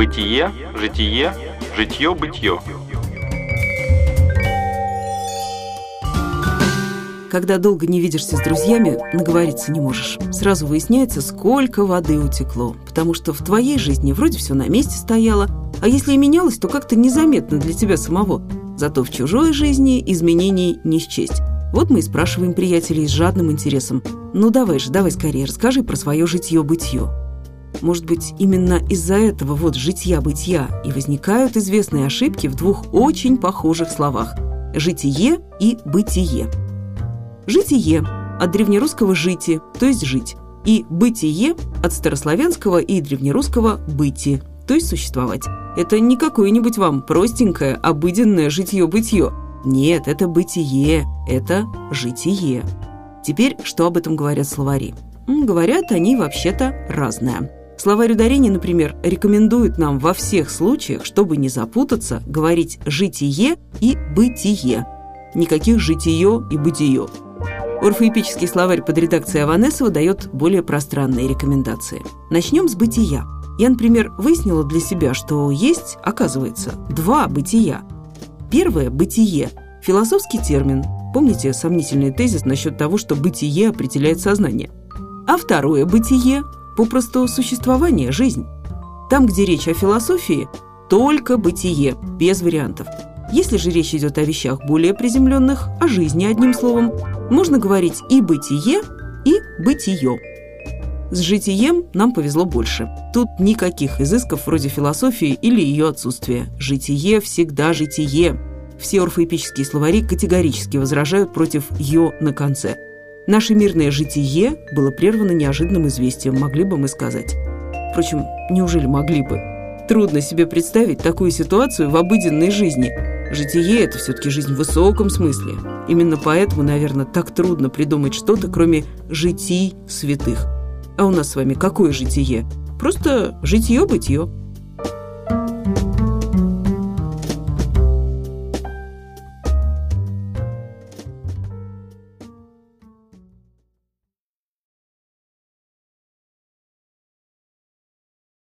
Бытие, житие, житье-бытье. Когда долго не видишься с друзьями, наговориться не можешь. Сразу выясняется, сколько воды утекло. Потому что в твоей жизни вроде все на месте стояло, а если и менялось, то как-то незаметно для тебя самого. Зато в чужой жизни изменений не счесть. Вот мы и спрашиваем приятелей с жадным интересом. Ну давай же, давай скорее, расскажи про свое житье-бытье. Может быть, именно из-за этого вот житья-бытия и возникают известные ошибки в двух очень похожих словах – житие и бытие. Житие от древнерусского «жити», то есть «жить», и бытие от старославянского и древнерусского «быти», то есть «существовать». Это не какое-нибудь вам простенькое, обыденное житье-бытие. Нет, это бытие, это житие. Теперь, что об этом говорят словари? Говорят они вообще-то разное. Словарь ударений, например, рекомендует нам во всех случаях, чтобы не запутаться, говорить «житие» и «бытие». Никаких «житие» и «бытие». Орфоэпический словарь под редакцией Аванесова дает более пространные рекомендации. Начнем с бытия. Я, например, выяснила для себя, что есть, оказывается, два бытия. Первое – бытие – философский термин. Помните сомнительный тезис насчет того, что бытие определяет сознание? А второе бытие – попросту существование, жизнь. Там, где речь о философии, только бытие, без вариантов – если же речь идет о вещах более приземленных, о жизни одним словом, можно говорить и бытие, и бытие. С житием нам повезло больше. Тут никаких изысков вроде философии или ее отсутствия. Житие всегда житие. Все орфоэпические словари категорически возражают против «ё» на конце. Наше мирное житие было прервано неожиданным известием, могли бы мы сказать. Впрочем, неужели могли бы? Трудно себе представить такую ситуацию в обыденной жизни – Житие – это все-таки жизнь в высоком смысле. Именно поэтому, наверное, так трудно придумать что-то, кроме житий святых. А у нас с вами какое житие? Просто житье-бытие.